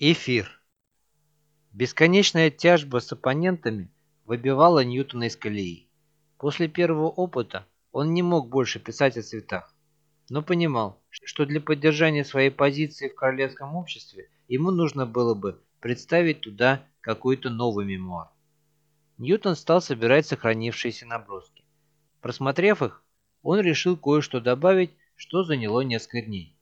Эфир. Бесконечная тяжба с оппонентами выбивала Ньютона из колеи. После первого опыта он не мог больше писать о цветах, но понимал, что для поддержания своей позиции в королевском обществе ему нужно было бы представить туда какой-то новый мемуар. Ньютон стал собирать сохранившиеся наброски. Просмотрев их, он решил кое-что добавить, что заняло несколько дней.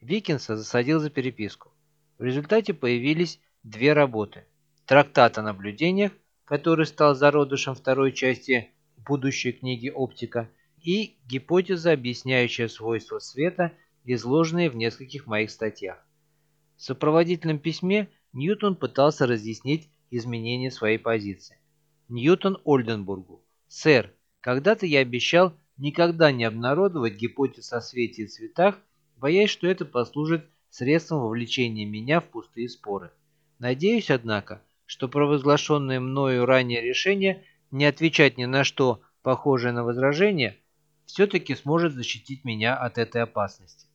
Викинса засадил за переписку. В результате появились две работы. Трактат о наблюдениях, который стал зародышем второй части будущей книги «Оптика», и гипотеза, объясняющая свойства света, изложенные в нескольких моих статьях. В сопроводительном письме Ньютон пытался разъяснить изменения своей позиции. Ньютон Ольденбургу. «Сэр, когда-то я обещал никогда не обнародовать гипотез о свете и цветах, боясь, что это послужит средством вовлечения меня в пустые споры. Надеюсь, однако, что провозглашенное мною ранее решение не отвечать ни на что похожее на возражение все-таки сможет защитить меня от этой опасности.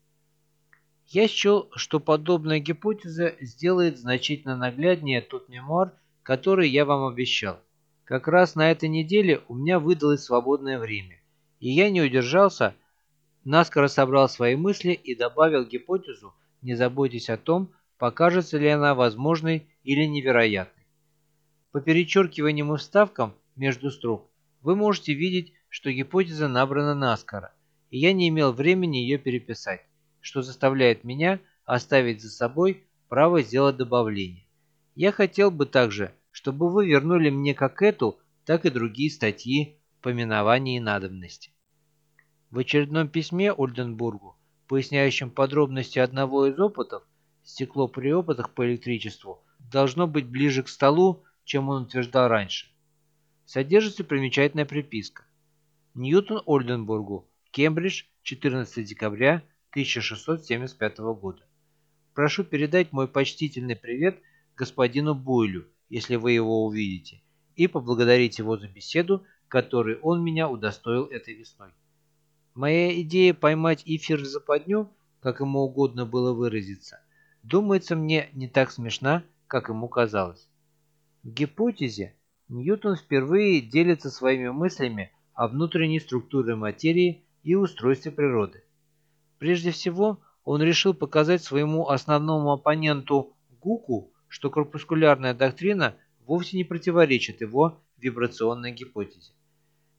Я счел, что подобная гипотеза сделает значительно нагляднее тот мемуар, который я вам обещал. Как раз на этой неделе у меня выдалось свободное время, и я не удержался, наскоро собрал свои мысли и добавил гипотезу, не заботьтесь о том, покажется ли она возможной или невероятной. По перечеркиваниям и вставкам между строк вы можете видеть, что гипотеза набрана наскоро, и я не имел времени ее переписать, что заставляет меня оставить за собой право сделать добавление. Я хотел бы также, чтобы вы вернули мне как эту, так и другие статьи поминования и надобности. В очередном письме Ольденбургу поясняющим подробности одного из опытов, стекло при опытах по электричеству должно быть ближе к столу, чем он утверждал раньше. Содержится примечательная приписка. Ньютон Ольденбургу, Кембридж, 14 декабря 1675 года. Прошу передать мой почтительный привет господину Бойлю, если вы его увидите, и поблагодарить его за беседу, которой он меня удостоил этой весной. Моя идея поймать эфир в западню, как ему угодно было выразиться, думается мне не так смешна, как ему казалось. В гипотезе Ньютон впервые делится своими мыслями о внутренней структуре материи и устройстве природы. Прежде всего, он решил показать своему основному оппоненту Гуку, что корпускулярная доктрина вовсе не противоречит его вибрационной гипотезе.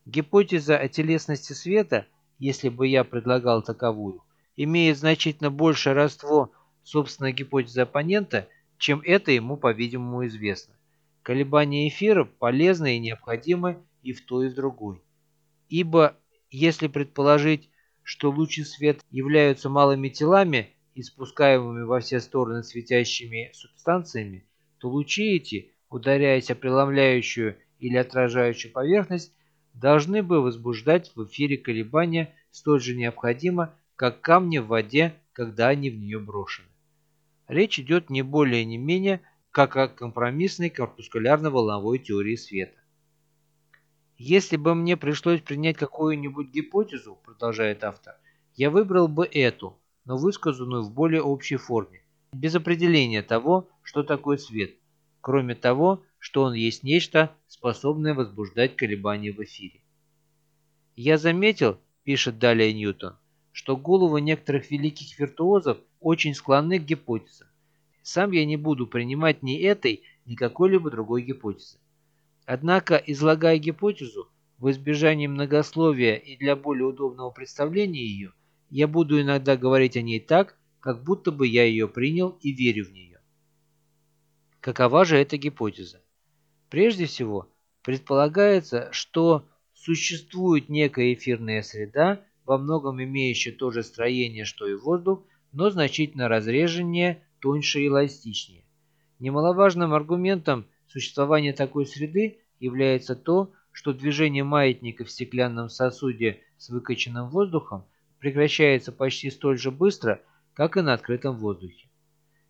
Гипотеза о телесности света – если бы я предлагал таковую, имеет значительно большее родство собственной гипотезы оппонента, чем это ему, по-видимому, известно. Колебания эфира полезны и необходимы и в той, и в другой. Ибо, если предположить, что лучи света являются малыми телами, испускаемыми во все стороны светящими субстанциями, то лучи эти, ударяясь о преломляющую или отражающую поверхность, должны бы возбуждать в эфире колебания столь же необходимо, как камни в воде, когда они в нее брошены. Речь идет не более не менее, как о компромиссной корпускулярно-волновой теории света. Если бы мне пришлось принять какую-нибудь гипотезу, продолжает автор, я выбрал бы эту, но высказанную в более общей форме, без определения того, что такое свет, кроме того, что он есть нечто, способное возбуждать колебания в эфире. «Я заметил, — пишет далее Ньютон, — что головы некоторых великих виртуозов очень склонны к гипотезам. Сам я не буду принимать ни этой, ни какой-либо другой гипотезы. Однако, излагая гипотезу, в избежании многословия и для более удобного представления ее, я буду иногда говорить о ней так, как будто бы я ее принял и верю в нее. Какова же эта гипотеза? Прежде всего, предполагается, что существует некая эфирная среда, во многом имеющая то же строение, что и воздух, но значительно разреженнее, тоньше и эластичнее. Немаловажным аргументом существования такой среды является то, что движение маятника в стеклянном сосуде с выкачанным воздухом прекращается почти столь же быстро, как и на открытом воздухе.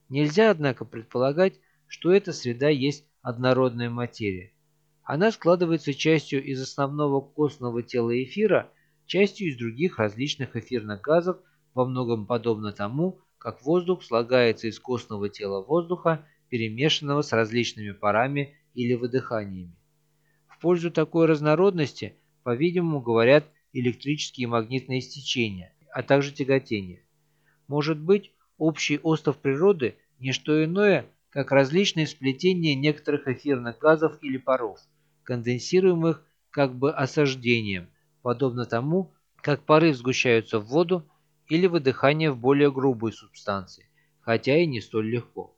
Нельзя, однако, предполагать, что эта среда есть однородная материя. Она складывается частью из основного костного тела эфира, частью из других различных эфирных газов, во многом подобно тому, как воздух слагается из костного тела воздуха, перемешанного с различными парами или выдыханиями. В пользу такой разнородности, по-видимому, говорят электрические и магнитные стечения, а также тяготение. Может быть, общий остов природы – не что иное, как различные сплетения некоторых эфирных газов или паров, конденсируемых как бы осаждением, подобно тому, как пары сгущаются в воду или выдыхание в более грубые субстанции, хотя и не столь легко.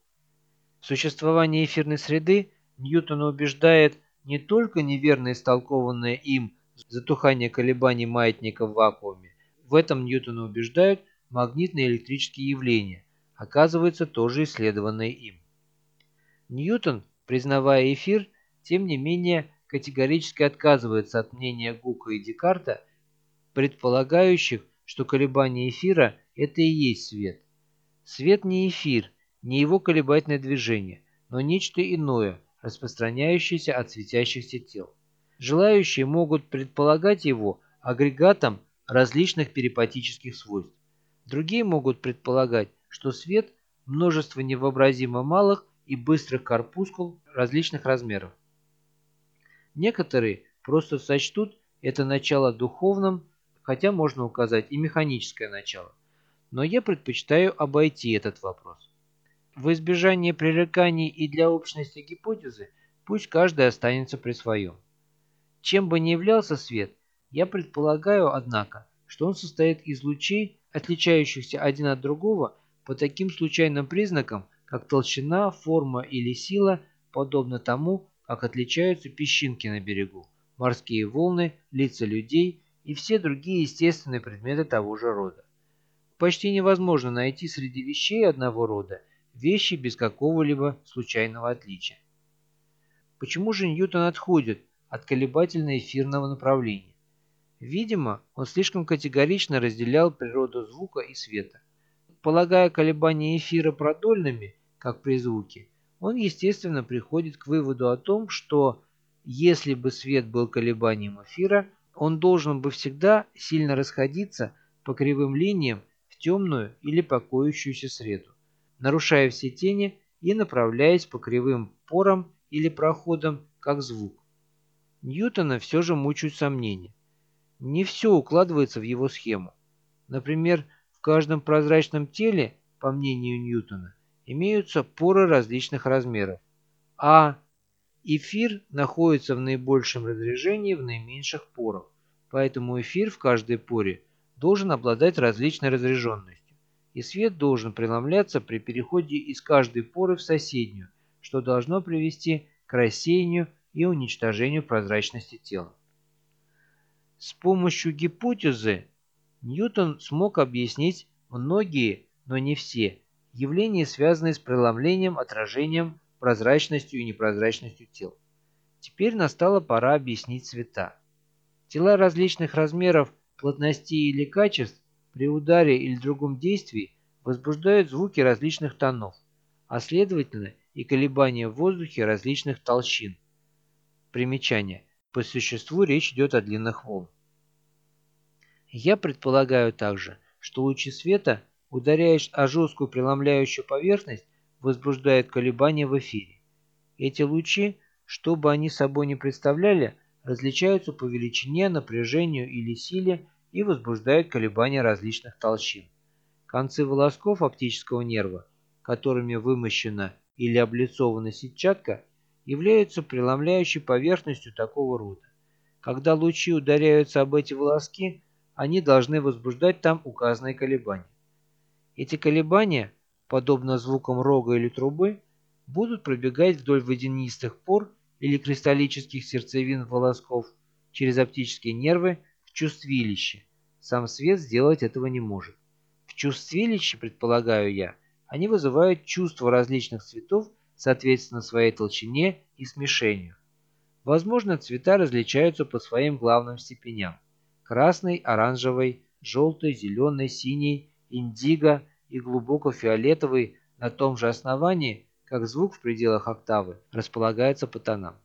Существование эфирной среды Ньютона убеждает не только неверно истолкованное им затухание колебаний маятника в вакууме, в этом Ньютона убеждают магнитные электрические явления, оказывается тоже исследованные им. Ньютон, признавая эфир, тем не менее категорически отказывается от мнения Гука и Декарта, предполагающих, что колебания эфира – это и есть свет. Свет не эфир, не его колебательное движение, но нечто иное, распространяющееся от светящихся тел. Желающие могут предполагать его агрегатом различных перипатических свойств. Другие могут предполагать, что свет – множество невообразимо малых и быстрых корпускул различных размеров. Некоторые просто сочтут это начало духовным, хотя можно указать и механическое начало. Но я предпочитаю обойти этот вопрос. В избежание пререканий и для общности гипотезы пусть каждый останется при своем. Чем бы ни являлся свет, я предполагаю, однако, что он состоит из лучей, отличающихся один от другого по таким случайным признакам, как толщина, форма или сила, подобно тому, как отличаются песчинки на берегу, морские волны, лица людей и все другие естественные предметы того же рода. Почти невозможно найти среди вещей одного рода вещи без какого-либо случайного отличия. Почему же Ньютон отходит от колебательно-эфирного направления? Видимо, он слишком категорично разделял природу звука и света. Полагая колебания эфира продольными, как при звуке, он, естественно, приходит к выводу о том, что если бы свет был колебанием эфира, он должен бы всегда сильно расходиться по кривым линиям в темную или покоящуюся среду, нарушая все тени и направляясь по кривым порам или проходам, как звук. Ньютона все же мучают сомнения. Не все укладывается в его схему. Например, каждом прозрачном теле, по мнению Ньютона, имеются поры различных размеров, а эфир находится в наибольшем разрежении в наименьших порах, поэтому эфир в каждой поре должен обладать различной разреженностью, и свет должен преломляться при переходе из каждой поры в соседнюю, что должно привести к рассеянию и уничтожению прозрачности тела. С помощью гипотезы Ньютон смог объяснить многие, но не все, явления, связанные с преломлением, отражением, прозрачностью и непрозрачностью тел. Теперь настала пора объяснить цвета. Тела различных размеров, плотностей или качеств при ударе или другом действии возбуждают звуки различных тонов, а следовательно и колебания в воздухе различных толщин. Примечание. По существу речь идет о длинных волнах. Я предполагаю также, что лучи света, ударяясь о жесткую преломляющую поверхность, возбуждают колебания в эфире. Эти лучи, что бы они собой ни представляли, различаются по величине, напряжению или силе и возбуждают колебания различных толщин. Концы волосков оптического нерва, которыми вымощена или облицована сетчатка, являются преломляющей поверхностью такого рода. Когда лучи ударяются об эти волоски, они должны возбуждать там указанные колебания. Эти колебания, подобно звукам рога или трубы, будут пробегать вдоль водянистых пор или кристаллических сердцевин волосков через оптические нервы в чувствилище. Сам свет сделать этого не может. В чувствилище, предполагаю я, они вызывают чувства различных цветов соответственно своей толщине и смешению. Возможно, цвета различаются по своим главным степеням красный, оранжевый, желтый, зеленый, синий, индиго и глубоко фиолетовый на том же основании, как звук в пределах октавы, располагается по тонам.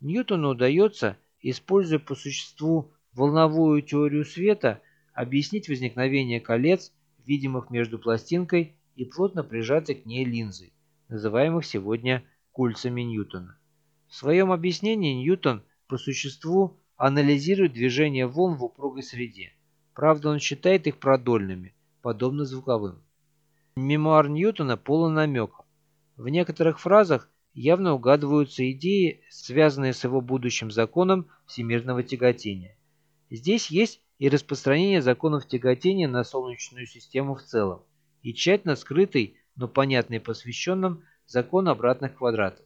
Ньютону удается, используя по существу волновую теорию света, объяснить возникновение колец видимых между пластинкой и плотно прижатой к ней линзой, называемых сегодня кольцами Ньютона. В своем объяснении Ньютон по существу анализирует движение волн в упругой среде. Правда, он считает их продольными, подобно звуковым. Мемуар Ньютона полон намеков. В некоторых фразах явно угадываются идеи, связанные с его будущим законом всемирного тяготения. Здесь есть и распространение законов тяготения на Солнечную систему в целом, и тщательно скрытый, но понятный посвященным, закон обратных квадратов.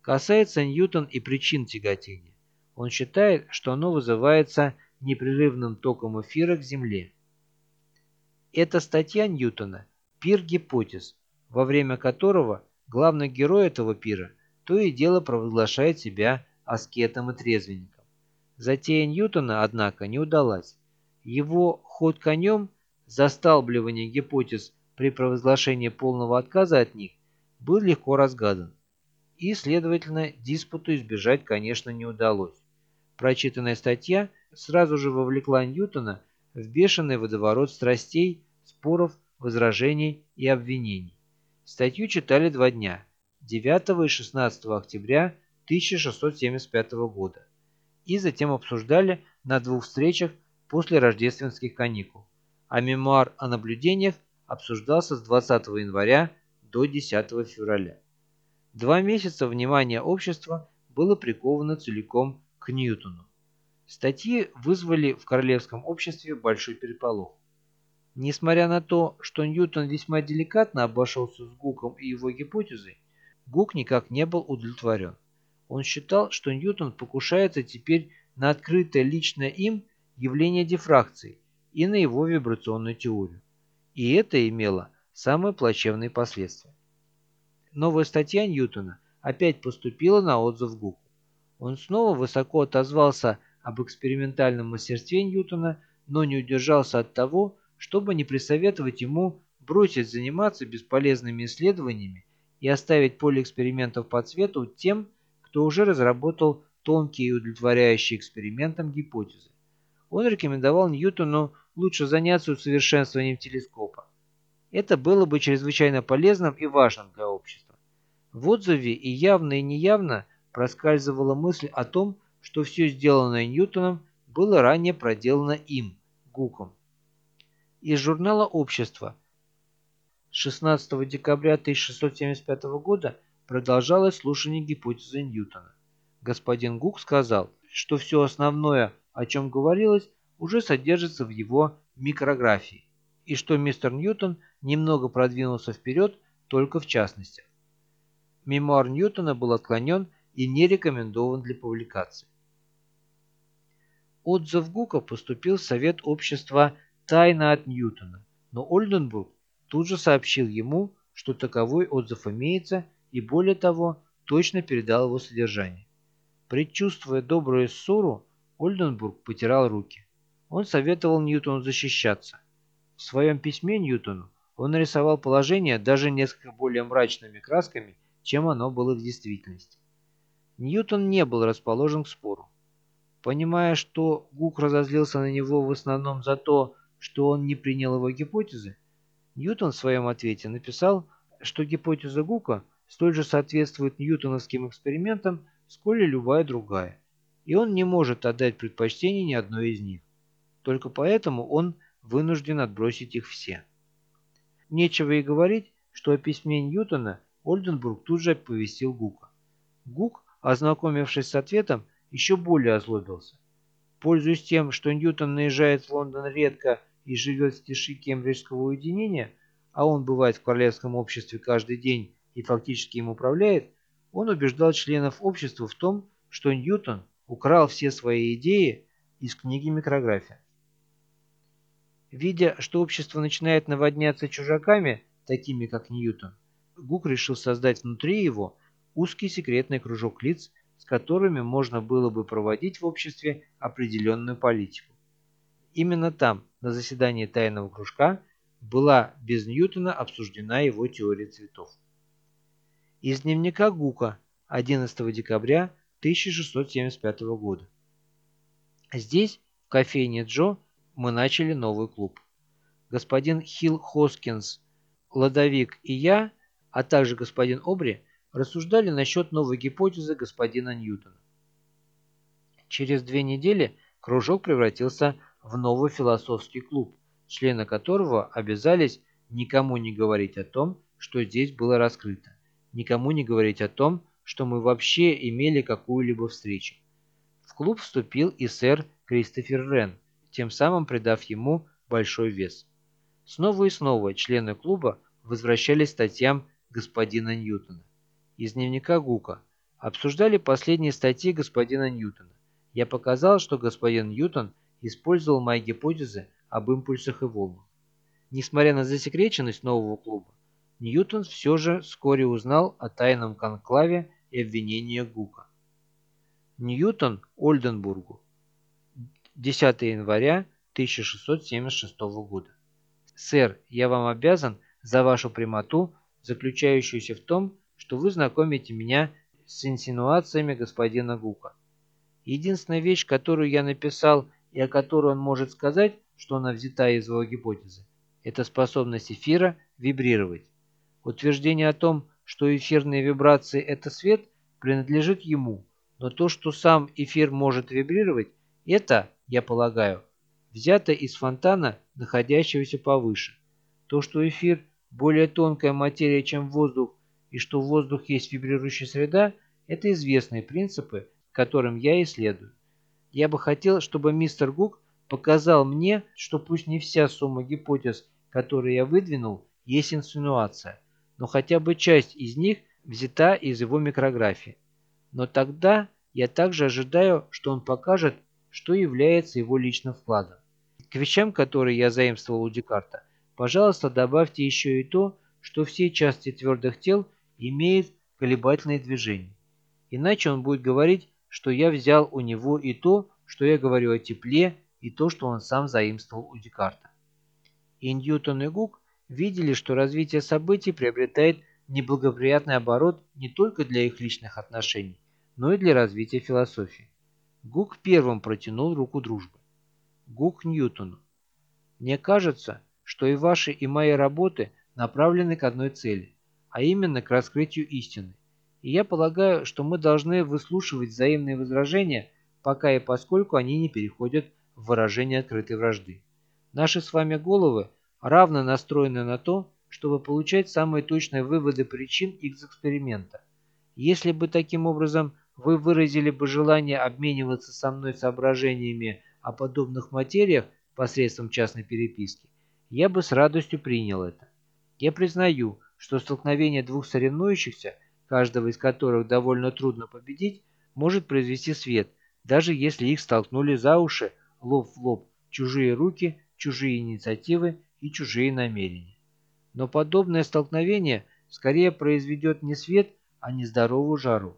Касается Ньютон и причин тяготения. Он считает, что оно вызывается непрерывным током эфира к Земле. Эта статья Ньютона – пир гипотез, во время которого главный герой этого пира то и дело провозглашает себя аскетом и трезвенником. Затея Ньютона, однако, не удалась. Его ход конем, засталбливание гипотез при провозглашении полного отказа от них, был легко разгадан. И, следовательно, диспуту избежать, конечно, не удалось. Прочитанная статья сразу же вовлекла Ньютона в бешеный водоворот страстей, споров, возражений и обвинений. Статью читали два дня – 9 и 16 октября 1675 года и затем обсуждали на двух встречах после рождественских каникул, а мемуар о наблюдениях обсуждался с 20 января до 10 февраля. Два месяца внимания общества было приковано целиком к Ньютону. Статьи вызвали в королевском обществе большой переполох. Несмотря на то, что Ньютон весьма деликатно обошелся с Гуком и его гипотезой, Гук никак не был удовлетворен. Он считал, что Ньютон покушается теперь на открытое лично им явление дифракции и на его вибрационную теорию. И это имело самые плачевные последствия. Новая статья Ньютона опять поступила на отзыв Гуку. Он снова высоко отозвался об экспериментальном мастерстве Ньютона, но не удержался от того, чтобы не присоветовать ему бросить заниматься бесполезными исследованиями и оставить поле экспериментов по цвету тем, кто уже разработал тонкие и удовлетворяющие экспериментам гипотезы. Он рекомендовал Ньютону лучше заняться усовершенствованием телескопа. Это было бы чрезвычайно полезным и важным для общества. В отзыве и явно, и неявно – проскальзывала мысль о том, что все сделанное Ньютоном было ранее проделано им, Гуком. Из журнала «Общество» 16 декабря 1675 года продолжалось слушание гипотезы Ньютона. Господин Гук сказал, что все основное, о чем говорилось, уже содержится в его микрографии, и что мистер Ньютон немного продвинулся вперед только в частностях. Мемуар Ньютона был отклонен и не рекомендован для публикации. Отзыв Гука поступил в Совет общества тайно от Ньютона, но Ольденбург тут же сообщил ему, что таковой отзыв имеется и более того, точно передал его содержание. Предчувствуя добрую ссору, Ольденбург потирал руки. Он советовал Ньютону защищаться. В своем письме Ньютону он нарисовал положение даже несколько более мрачными красками, чем оно было в действительности. Ньютон не был расположен к спору. Понимая, что Гук разозлился на него в основном за то, что он не принял его гипотезы, Ньютон в своем ответе написал, что гипотеза Гука столь же соответствует ньютоновским экспериментам, сколь и любая другая, и он не может отдать предпочтение ни одной из них. Только поэтому он вынужден отбросить их все. Нечего и говорить, что о письме Ньютона Ольденбург тут же оповестил Гука. Гук ознакомившись с ответом, еще более озлобился. Пользуясь тем, что Ньютон наезжает в Лондон редко и живет в тиши кембриджского уединения, а он бывает в королевском обществе каждый день и фактически им управляет, он убеждал членов общества в том, что Ньютон украл все свои идеи из книги «Микрография». Видя, что общество начинает наводняться чужаками, такими как Ньютон, Гук решил создать внутри его узкий секретный кружок лиц, с которыми можно было бы проводить в обществе определенную политику. Именно там, на заседании тайного кружка, была без Ньютона обсуждена его теория цветов. Из дневника Гука 11 декабря 1675 года. Здесь, в кофейне Джо, мы начали новый клуб. господин Хилл Хоскинс, Ладовик и я, а также господин Обри, рассуждали насчет новой гипотезы господина Ньютона. Через две недели кружок превратился в новый философский клуб, члены которого обязались никому не говорить о том, что здесь было раскрыто, никому не говорить о том, что мы вообще имели какую-либо встречу. В клуб вступил и сэр Кристофер Рен, тем самым придав ему большой вес. Снова и снова члены клуба возвращались к статьям господина Ньютона. Из дневника Гука обсуждали последние статьи господина Ньютона. Я показал, что господин Ньютон использовал мои гипотезы об импульсах и волнах. Несмотря на засекреченность нового клуба, Ньютон все же вскоре узнал о тайном конклаве и обвинениях Гука. Ньютон Ольденбургу. 10 января 1676 года. Сэр, я вам обязан за вашу прямоту, заключающуюся в том, что вы знакомите меня с инсинуациями господина Гука. Единственная вещь, которую я написал и о которой он может сказать, что она взята из его гипотезы, это способность эфира вибрировать. Утверждение о том, что эфирные вибрации – это свет, принадлежит ему, но то, что сам эфир может вибрировать, это, я полагаю, взято из фонтана, находящегося повыше. То, что эфир – более тонкая материя, чем воздух, и что воздух есть вибрирующая среда – это известные принципы, которым я исследую. Я бы хотел, чтобы мистер Гук показал мне, что пусть не вся сумма гипотез, которые я выдвинул, есть инсинуация, но хотя бы часть из них взята из его микрографии. Но тогда я также ожидаю, что он покажет, что является его личным вкладом. К вещам, которые я заимствовал у Декарта, пожалуйста, добавьте еще и то, что все части твердых тел имеют колебательные движения. Иначе он будет говорить, что я взял у него и то, что я говорю о тепле, и то, что он сам заимствовал у Декарта. И Ньютон и Гук видели, что развитие событий приобретает неблагоприятный оборот не только для их личных отношений, но и для развития философии. Гук первым протянул руку дружбы. Гук Ньютону. Мне кажется, что и ваши, и мои работы направлены к одной цели, а именно к раскрытию истины. И я полагаю, что мы должны выслушивать взаимные возражения, пока и поскольку они не переходят в выражение открытой вражды. Наши с вами головы равно настроены на то, чтобы получать самые точные выводы причин их эксперимента. Если бы таким образом вы выразили бы желание обмениваться со мной соображениями о подобных материях посредством частной переписки, я бы с радостью принял это. Я признаю, что столкновение двух соревнующихся, каждого из которых довольно трудно победить, может произвести свет, даже если их столкнули за уши лоб в лоб чужие руки, чужие инициативы и чужие намерения. Но подобное столкновение скорее произведет не свет, а нездоровую жару.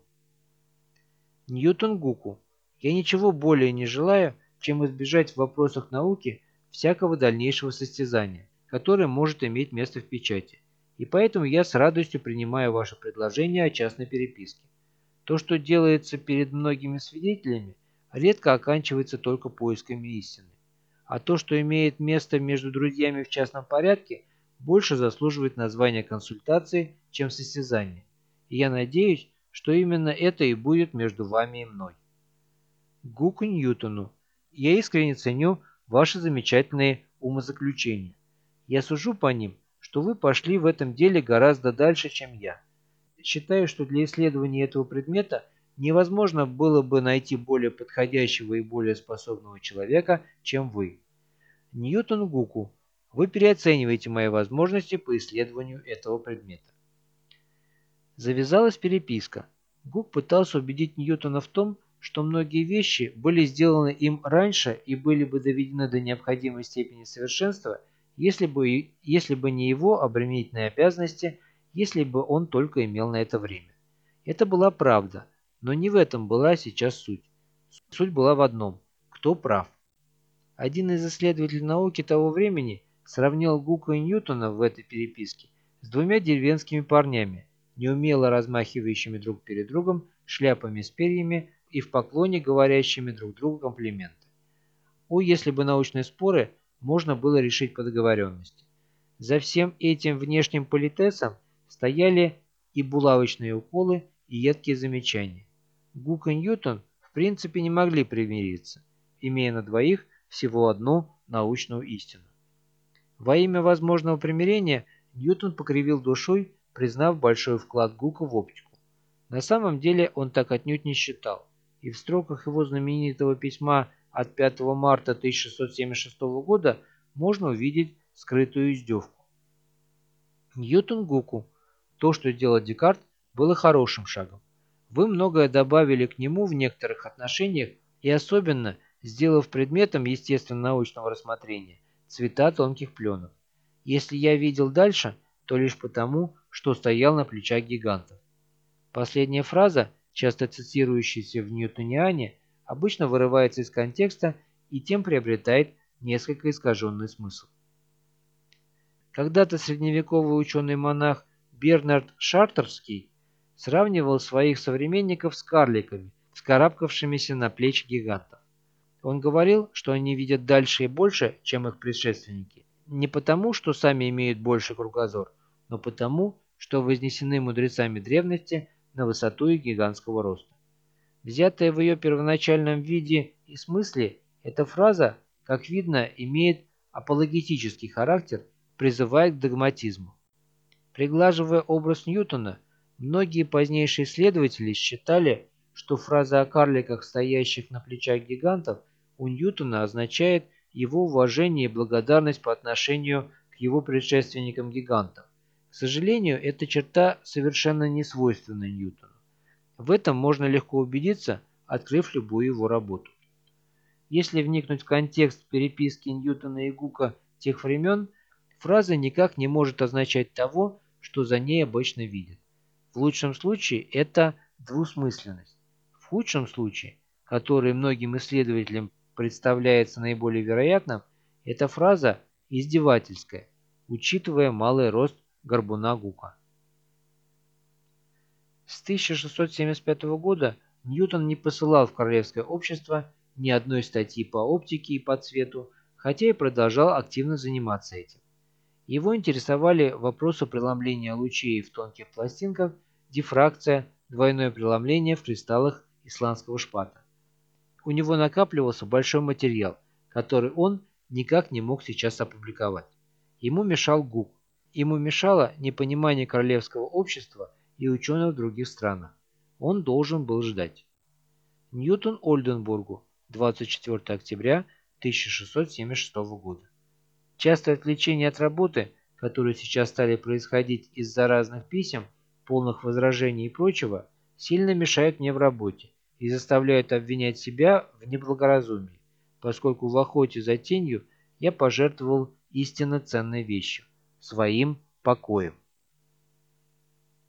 Ньютон Гуку. Я ничего более не желаю, чем избежать в вопросах науки всякого дальнейшего состязания, которое может иметь место в печати. И поэтому я с радостью принимаю ваше предложение о частной переписке. То, что делается перед многими свидетелями, редко оканчивается только поисками истины а то, что имеет место между друзьями в частном порядке, больше заслуживает названия консультации, чем состязания. И я надеюсь, что именно это и будет между вами и мной. Гуку Ньютону, я искренне ценю ваши замечательные умозаключения. Я сужу по ним, что вы пошли в этом деле гораздо дальше, чем я. Считаю, что для исследования этого предмета невозможно было бы найти более подходящего и более способного человека, чем вы. Ньютон Гуку, вы переоцениваете мои возможности по исследованию этого предмета. Завязалась переписка. Гук пытался убедить Ньютона в том, что многие вещи были сделаны им раньше и были бы доведены до необходимой степени совершенства, если бы, если бы не его обременительные обязанности, если бы он только имел на это время. Это была правда – но не в этом была сейчас суть. Суть была в одном – кто прав. Один из исследователей науки того времени сравнил Гука и Ньютона в этой переписке с двумя деревенскими парнями, неумело размахивающими друг перед другом шляпами с перьями и в поклоне говорящими друг другу комплименты. О, если бы научные споры можно было решить по договоренности. За всем этим внешним политесом стояли и булавочные уколы, и едкие замечания. Гук и Ньютон в принципе не могли примириться, имея на двоих всего одну научную истину. Во имя возможного примирения Ньютон покривил душой, признав большой вклад Гука в оптику. На самом деле он так отнюдь не считал, и в строках его знаменитого письма от 5 марта 1676 года можно увидеть скрытую издевку. Ньютон Гуку. То, что делал Декарт, было хорошим шагом. Вы многое добавили к нему в некоторых отношениях и особенно сделав предметом естественно-научного рассмотрения цвета тонких пленок. Если я видел дальше, то лишь потому, что стоял на плечах гигантов. Последняя фраза, часто цитирующаяся в Ньютониане, обычно вырывается из контекста и тем приобретает несколько искаженный смысл. Когда-то средневековый ученый-монах Бернард Шартерский сравнивал своих современников с карликами, вскарабкавшимися на плечи гигантов. Он говорил, что они видят дальше и больше, чем их предшественники, не потому, что сами имеют больше кругозор, но потому, что вознесены мудрецами древности на высоту их гигантского роста. Взятая в ее первоначальном виде и смысле, эта фраза, как видно, имеет апологетический характер, призывая к догматизму. Приглаживая образ Ньютона, многие позднейшие исследователи считали, что фраза о карликах, стоящих на плечах гигантов, у Ньютона означает его уважение и благодарность по отношению к его предшественникам-гигантам. К сожалению, эта черта совершенно не свойственна Ньютону. В этом можно легко убедиться, открыв любую его работу. Если вникнуть в контекст переписки Ньютона и Гука тех времен, фраза никак не может означать того, что за ней обычно видят. В лучшем случае это двусмысленность. В худшем случае, который многим исследователям представляется наиболее вероятным, эта фраза издевательская, учитывая малый рост горбуна Гука. С 1675 года Ньютон не посылал в Королевское общество ни одной статьи по оптике и по цвету, хотя и продолжал активно заниматься этим. Его интересовали вопросы преломления лучей в тонких пластинках, дифракция, двойное преломление в кристаллах исландского шпата. У него накапливался большой материал, который он никак не мог сейчас опубликовать. Ему мешал ГУК. Ему мешало непонимание королевского общества и ученых других странах. Он должен был ждать. Ньютон Ольденбургу, 24 октября 1676 года. Частое отвлечение от работы, которые сейчас стали происходить из-за разных писем, полных возражений и прочего, сильно мешают мне в работе и заставляют обвинять себя в неблагоразумии, поскольку в охоте за тенью я пожертвовал истинно ценной вещью – своим покоем.